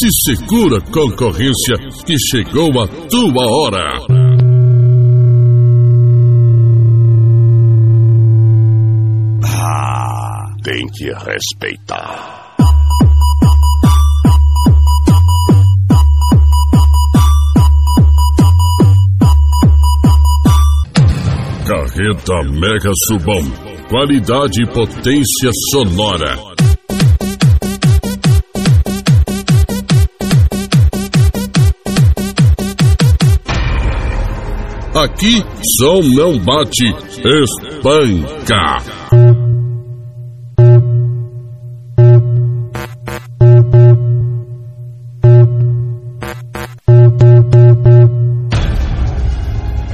Se segura, concorrência, que chegou a tua hora. Ah, tem que respeitar. Carreta Mega Subom. Qualidade e potência sonora. Aqui som não bate, espanca.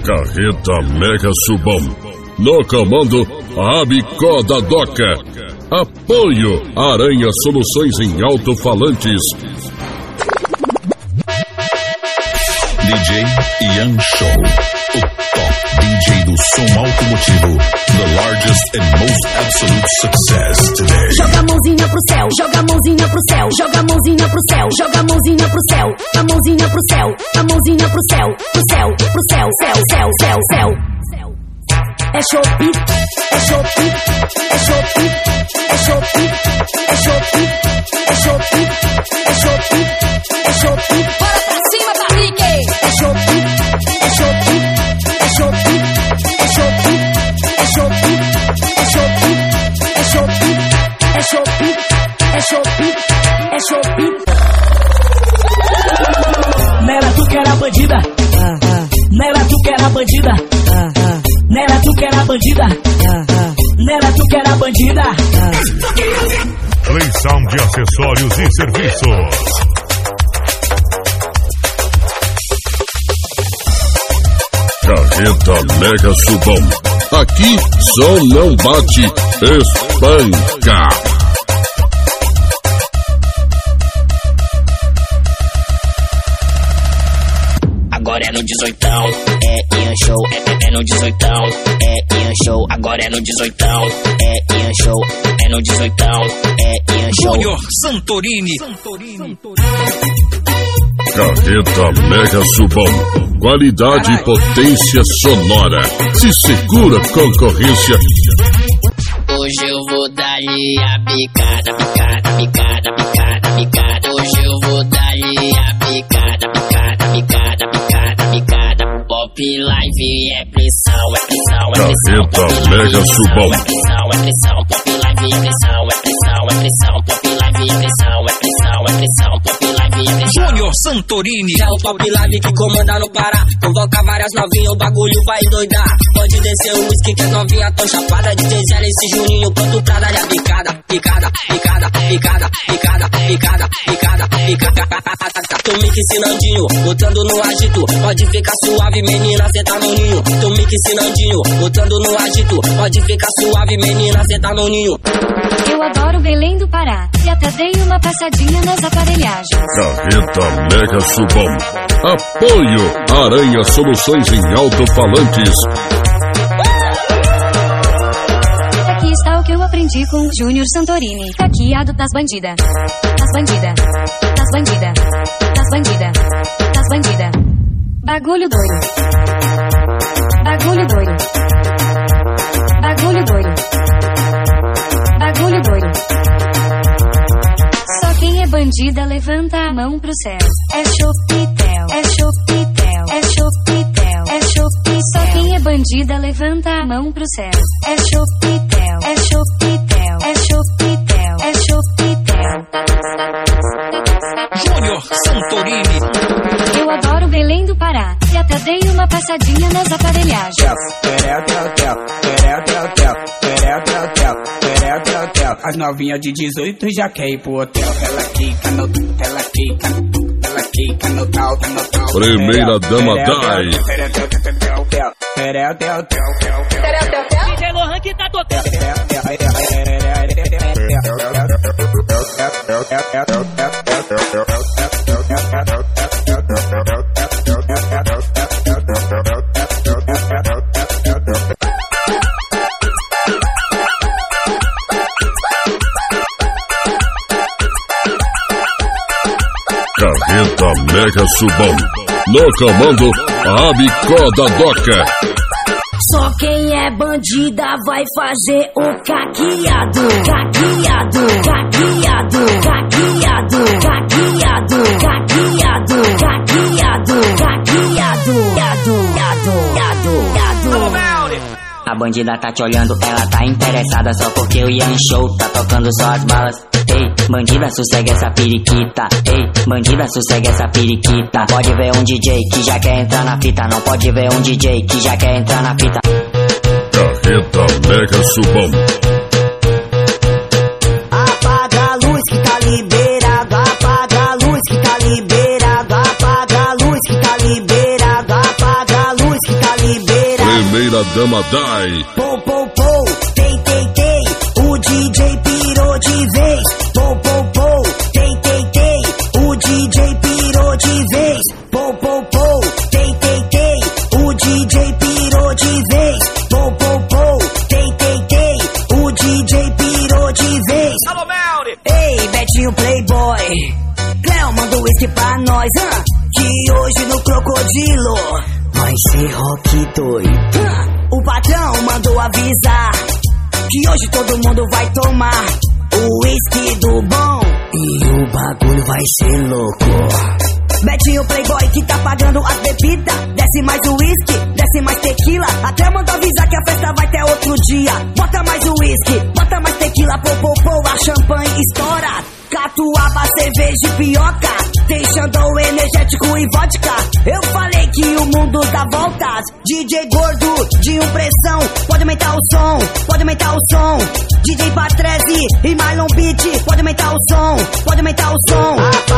Carreta Mega Subom. No comando, Abicó da Doca. Apoio Aranha Soluções em Alto-Falantes. DJ Ian Show. O top DJ do som automotivo. The largest and most absolute success today. Joga a mãozinha pro céu, joga a mãozinha pro céu, joga a mãozinha pro céu, joga a mãozinha pro céu, a mãozinha pro céu, a mãozinha pro céu, pro céu, pro céu, céu, céu, céu, céu. É chope, é chope, é chope, é chope, é chope, é chope, é chope, é. Bora pra bandida. Nela tu que era bandida. Leilão de acessórios e serviços. Carreta Mega Subom. Aqui som não bate, espanca. Agora é no 18, é Ian Show, é, é, é no 18, é Ian Show, agora é no 18, é Ian Show, é no 18, é Ian Show. Júnior Santorini. Carreta Mega Subom. Qualidade e potência sonora. Se segura, concorrência. Hoje eu vou dar-lhe a picada, picada, picada, picada, picada. Hoje eu vou dar-lhe a picada, picada, picada, picada, picada. Pop Live é pressão, é pressão, é. Carreta Mega Subom. É pressão, é pressão, pop live é pressão, é pressão, é pressão, pop live é pressão, é pressão, é pressão, pop live é pressão. Júnior Santorini. É o Pop Live que comanda no Pará. Convoca várias novinhas, o bagulho vai doidar. Pode descer o whisky que as novinhas tão chapada. DJ Zé, esse Juninho, pronto pra dar a picada. Picada, picada, picada, picada, picada, picada, picada. Tu me ensinandinho, botando no agito. Pode ficar suave, menina, cê tá no ninho. Tu me ensinandinho, botando no agito. Pode ficar suave, menina, cê tá no ninho. Eu adoro Belém do Pará e até dei uma passadinha nas aparelhagens. Carreta Mega Subom. Apoio Aranha Soluções em Alto-Falantes. Aqui está o que eu aprendi com o Júnior Santorini. Taqueado das bandida. Das bandida. Das bandida. Das bandida. Das bandida. Bagulho doido. Bagulho doido. Bagulho doido. Bagulho doido. Só quem é bandida levanta a mão pro céu. É chopitel. É chopitel. É chopitel. É chopitel. Só quem é bandida levanta a mão pro céu. É chopitel. É chopitel. É chopitel. É chopitel. Júnior Santorini. Eu adoro Belém do Pará e até dei uma passadinha nas aparelhagens. As novinhas de 18 já quer ir pro hotel. Ela quica no, ela quica, ela quica no tal, tá no tal. Primeira dama Dai. DJ Lohan que tá tocando. Carreta Mega Subão. No comando, Abicó da Doca. Só quem é bandida vai fazer o caqueado, caqueado, caqueado, caqueado, caqueado, caqueado, caqueado, caqueado, caqueado, A bandida tá te olhando, ela tá interessada só porque o Ian Show tá tocando só as balas. Ei, bandida, sossegue essa periquita. Ei, bandida, sossegue essa periquita. Não pode ver um DJ que já quer entrar na fita. Não pode ver um DJ que já quer entrar na fita. Carreta Mega Subão. Apaga a luz que tá liberado, apaga a luz que tá liberado, apaga a luz que tá liberado, apaga a luz que tá liberado. Primeira Dama Dai. Nós? Que hoje no Crocodilo vai ser rock doido. O patrão mandou avisar que hoje todo mundo vai tomar o whisky do bom e o bagulho vai ser louco. Betinho Playboy que tá pagando as bebidas. Desce mais o whisky, desce mais tequila. Até mandou avisar que a festa vai ter outro dia. Bota mais o whisky, bota mais tequila. Pô, pô, pô, a champanhe estoura. Catuaba, cerveja e pioca. Deixando o energético e vodka. Eu falei que o mundo dá voltas. DJ gordo de impressão. Pode aumentar o som, pode aumentar o som. DJ Patrese e Marlon Beat. Pode aumentar o som, pode aumentar o som.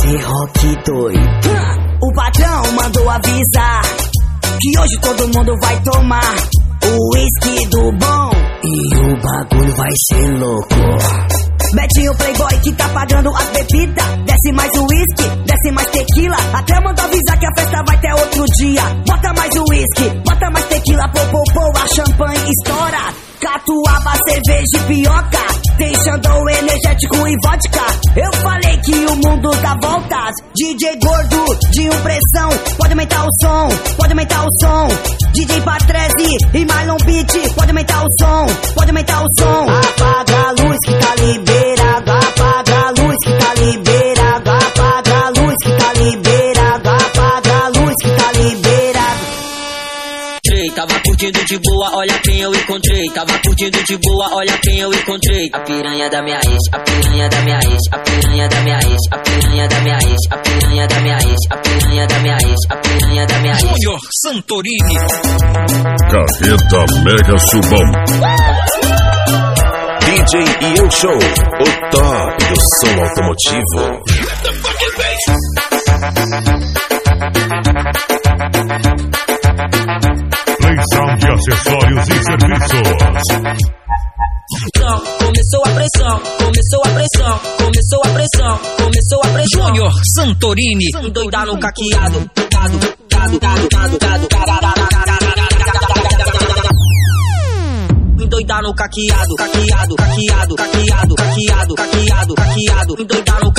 Ser rock doido. O patrão mandou avisar que hoje todo mundo vai tomar o whisky do bom e o bagulho vai ser louco. Betinho Playboy que tá pagando as bebidas. Desce mais whisky, desce mais tequila. Até mandou avisar que a festa vai ter outro dia. Bota mais whisky, bota mais tequila. Pô, pô, pô, a champanhe estoura. Catuaba, cerveja e pioca. Deixando o energético e vodka. Eu falei que o mundo dá voltas. DJ gordo de impressão. Pode aumentar o som, pode aumentar o som. DJ Patrese e Marlon Beat. Pode aumentar o som, pode aumentar o som. Apaga boa, olha quem eu encontrei. Tava curtindo de boa, olha quem eu encontrei. A piranha da minha ex, a piranha da minha ex, a piranha da minha ex, a piranha da minha ex, a piranha da minha ex, a piranha da minha ex, a piranha da minha ex. Júnior Santorini. Carreta Mega Subão. DJ e eu Show, o top do som automotivo. Play Sound Acessórios e Serviços. Então, Começou a pressão, começou a pressão, começou a pressão, começou a pressão. Júnior Santorini. Doidar no caqueado, gado, gado, gado, gado, gado, Endoidar no caqueado, caqueado, caqueado, caqueado, caqueado, caqueado, caqueado,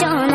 Don't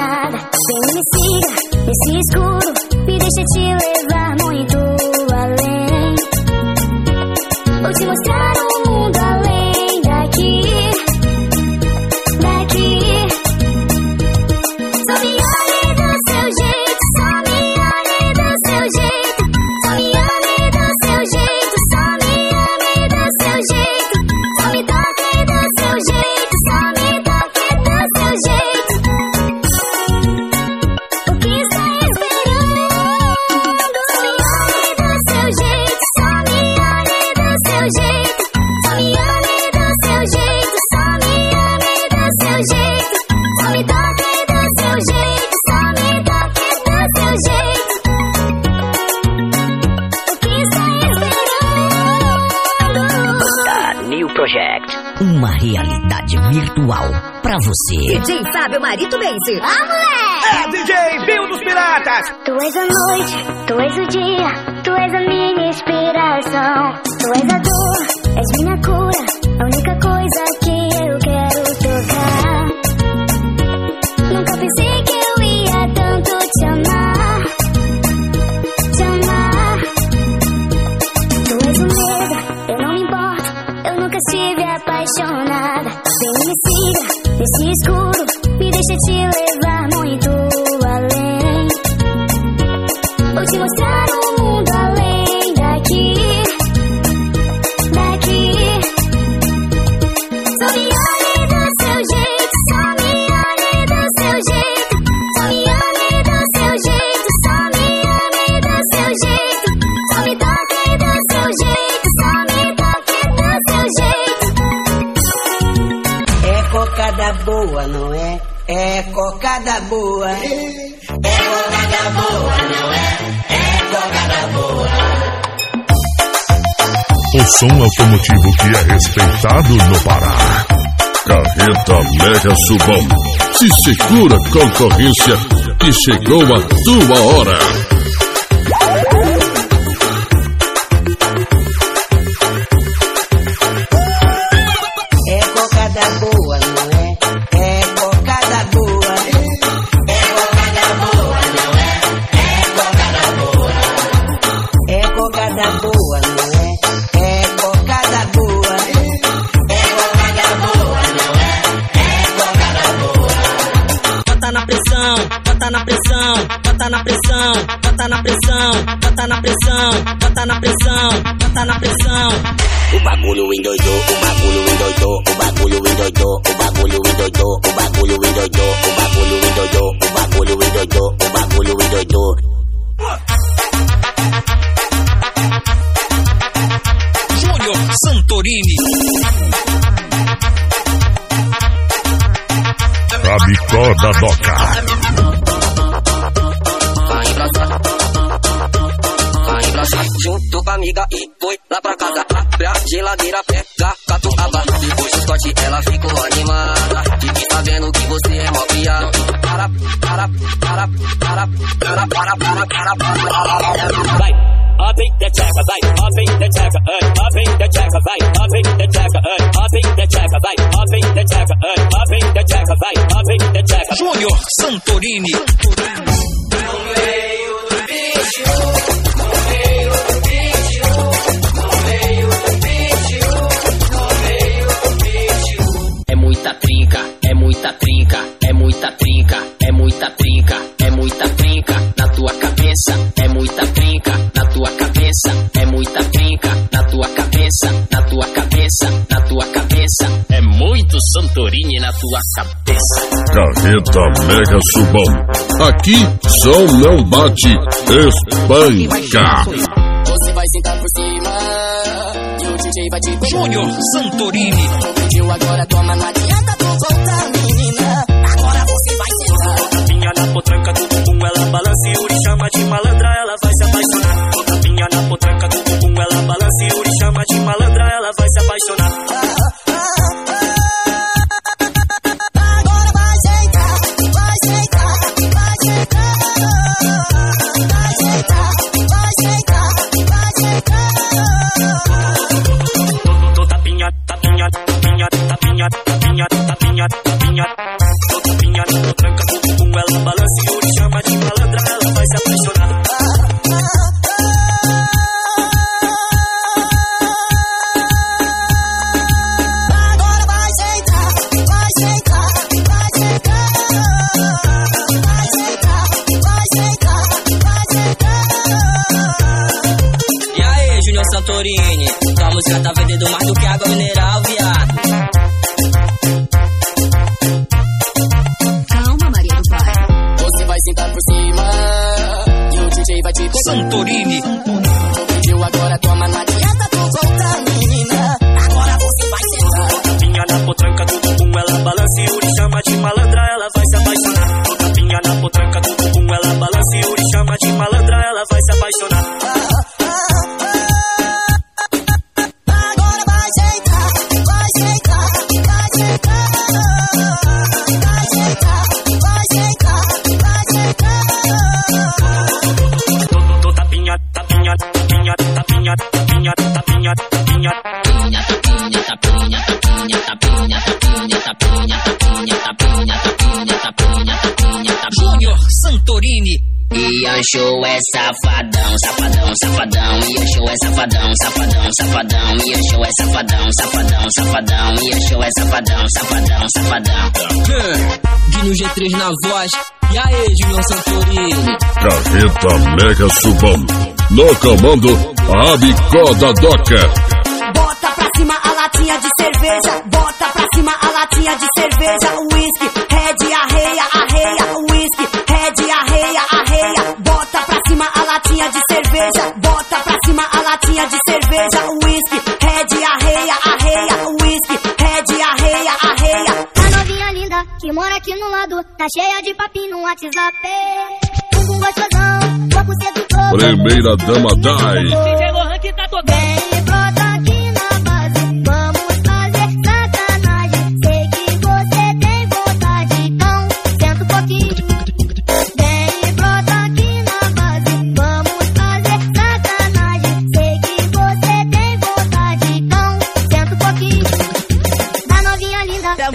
pra você. DJ Fábio Marito Benzi. Ah, moleque! É, DJ Bill dos Piratas! Tu és a noite, tu és o dia, tu és a minha inspiração. Tu és a dor, és minha cor. É cocada boa. É cocada boa, não é? É cocada boa. O som automotivo que é respeitado no Pará. Carreta Mega Subão. Se segura concorrência que chegou a tua hora. A da Doca. Vai pra casa, vai pra junto com a amiga e foi lá pra casa. Abre a geladeira, pega catuaba. Depois do corte ela ficou animada. Fique sabendo que você é mó para Para, para, para, para, para, para, para, para, para, para, para, para, para, para, para, para, para, para, Júnior Santorini. essa peça. Carreta Mega Subão. Aqui só não bate, espanca. Você vai sentar por cima. E o DJ vai te Júnior Santorini. Pediu agora, toma, não adianta tu voltar, menina. Agora você vai sentar. Minha na potranca do bumbum, ela balança e o chama de malandra. novinha, novinha, tranca o bumbum, ela balança Santorini. Ian Show é safadão, safadão, safadão. Ian Show é safadão, safadão, safadão. Ian Show é safadão, safadão, safadão. Ian Show é safadão, safadão, safadão. Guinho G3 na voz. E aí, Júnior Santorini? Carreta Mega Subão. No comando, a bicoda doca. Latinha de cerveja. Bota pra cima a latinha de cerveja. Whisky, red, arreia, arreia. Whisky, red, arreia, arreia. Bota pra cima a latinha de cerveja. Bota pra cima a latinha de cerveja. Whisky, red, arreia, arreia. Whisky, red, arreia, arreia. A novinha linda que mora aqui no lado, tá cheia de papinho no WhatsApp. Bumbum gostosão, corpo sedutor. Primeira dama Dai. DJ Lohan que tá tocando.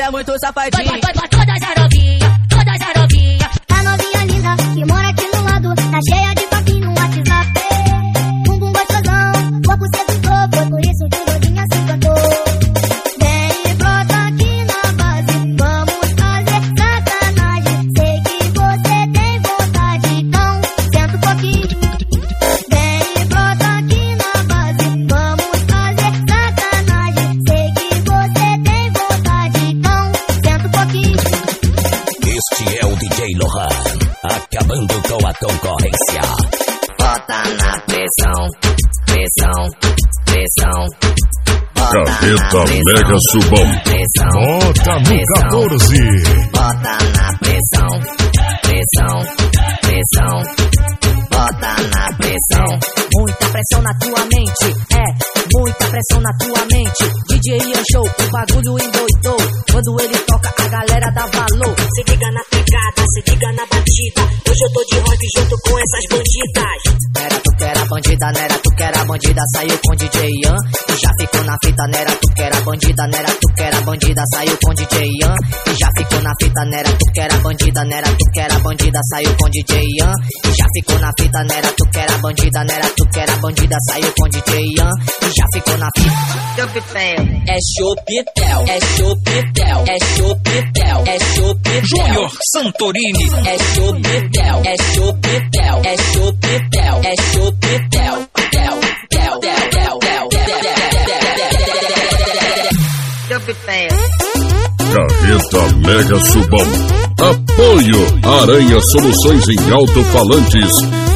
É, muito safadinho. todas as novinha, todas as novinha. A novinha linda que mora pressão, pressão. Pressão, Mega Subão. Bota no pressão. 14. Bota na pressão, pressão, pressão. Bota na pressão. Muita pressão na tua mente, é, muita pressão na tua mente. DJ Ian Show, o bagulho endoidou. Quando ele toca, a galera dá valor. Se liga na pegada, se liga na batida. Hoje eu tô de rock junto com essas bandidas. Nera, tu que era bandida, nera, tu que era bandida, saiu com DJ Ian e já ficou na fita, nera, tu que era bandida, nera, tu que era bandida, saiu com DJ Ian e já ficou na fita, nera, tu que era bandida, nera, tu que era bandida, saiu com DJ Ian e já ficou na fita, nera, tu que era bandida, nera, tu que era bandida, saiu com DJ Ian e já ficou na fita. É chopitel, é chopitel, é chopitel, é chopitel. Júnior Santorini. É chopitel, é chopitel, é chopitel, é chopitel. Tel, tel, tel, tel, tel, tel, tel, tel, tel. Carreta Mega Subão. Apoio Aranha Soluções em Alto-Falantes